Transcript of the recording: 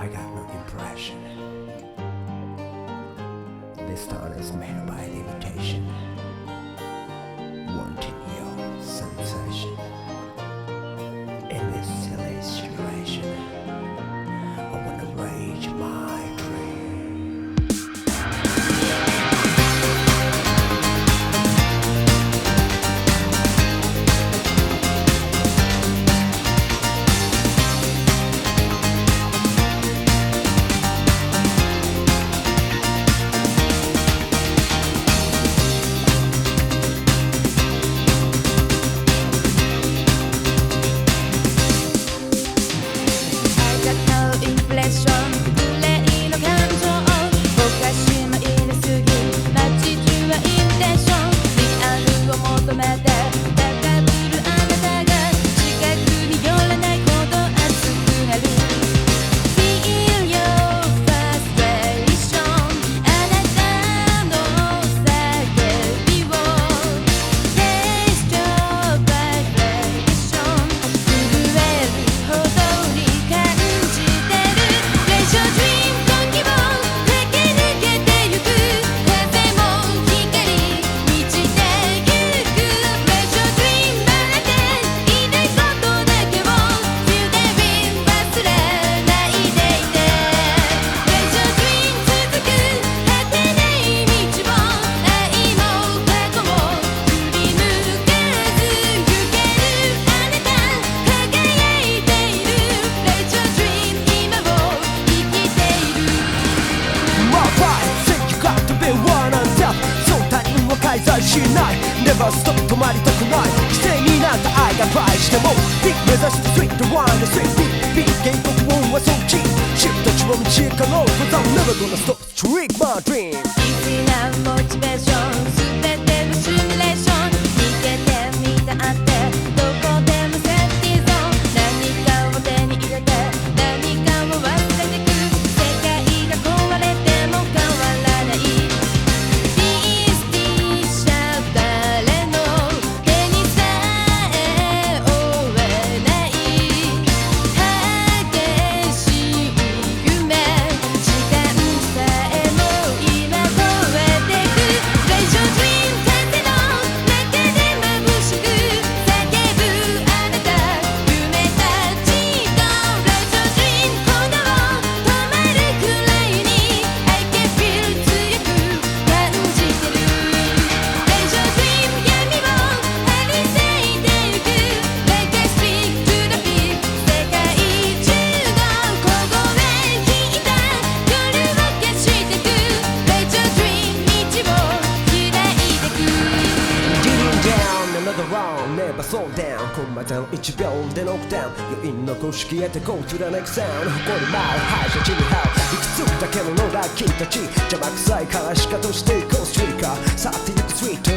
I got no impression. This town is made by the imitation. som mad. しない Never stop 止まりたくない規制になった愛が倍してもビッグ目指す Sweet the one the sweet beat ビッグ原告音はそっちシフトちも道かの Cause I'm never gonna stop to reach my dream いつなモチベーションばソダウンコンまタのン1秒でノックダウン余韻の公式へてゴートゥラネクサウン誇る舞敗者地にハウ。いくつだけの野良君たち。邪魔くさいから仕方していこう。スイーカー。さあティックスイート。